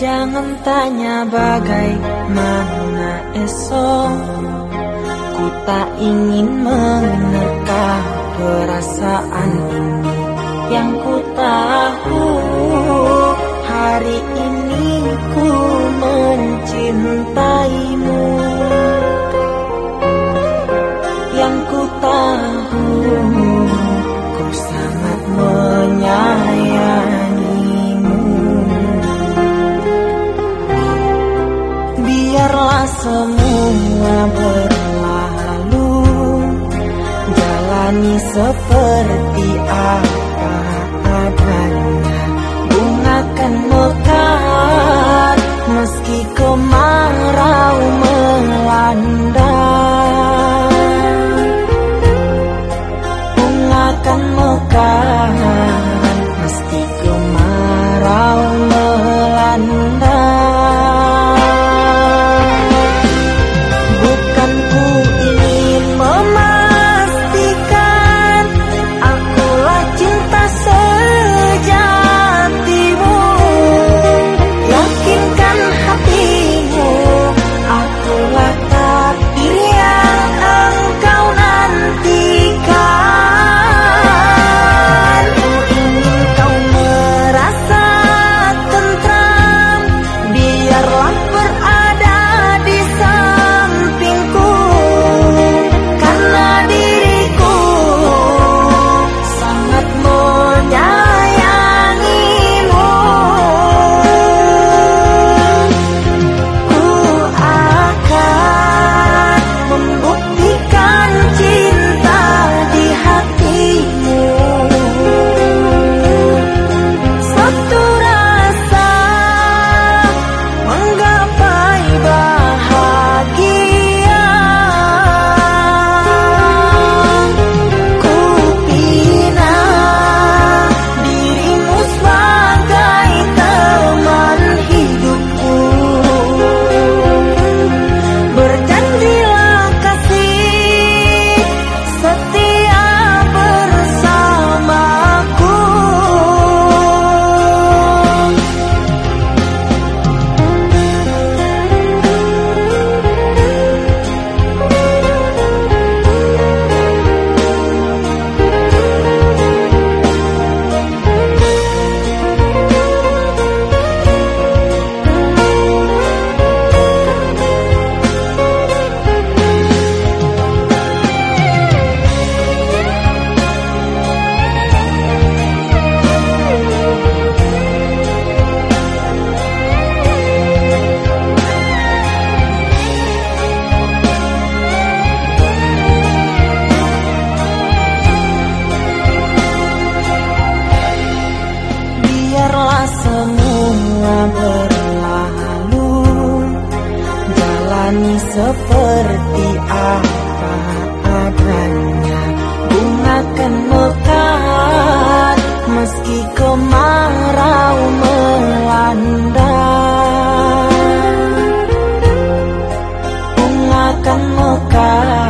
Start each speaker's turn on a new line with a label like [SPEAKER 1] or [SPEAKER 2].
[SPEAKER 1] Jangan tanya bagaimana esok. Ku tak ingin menerka perasaan ini. Yang ku tahu hari ini ku mencintaimu semua berlalu. Jalani seperti apa seperti apa adanya. Bunga akan mekar meski kemarau melanda. Bunga akan mekar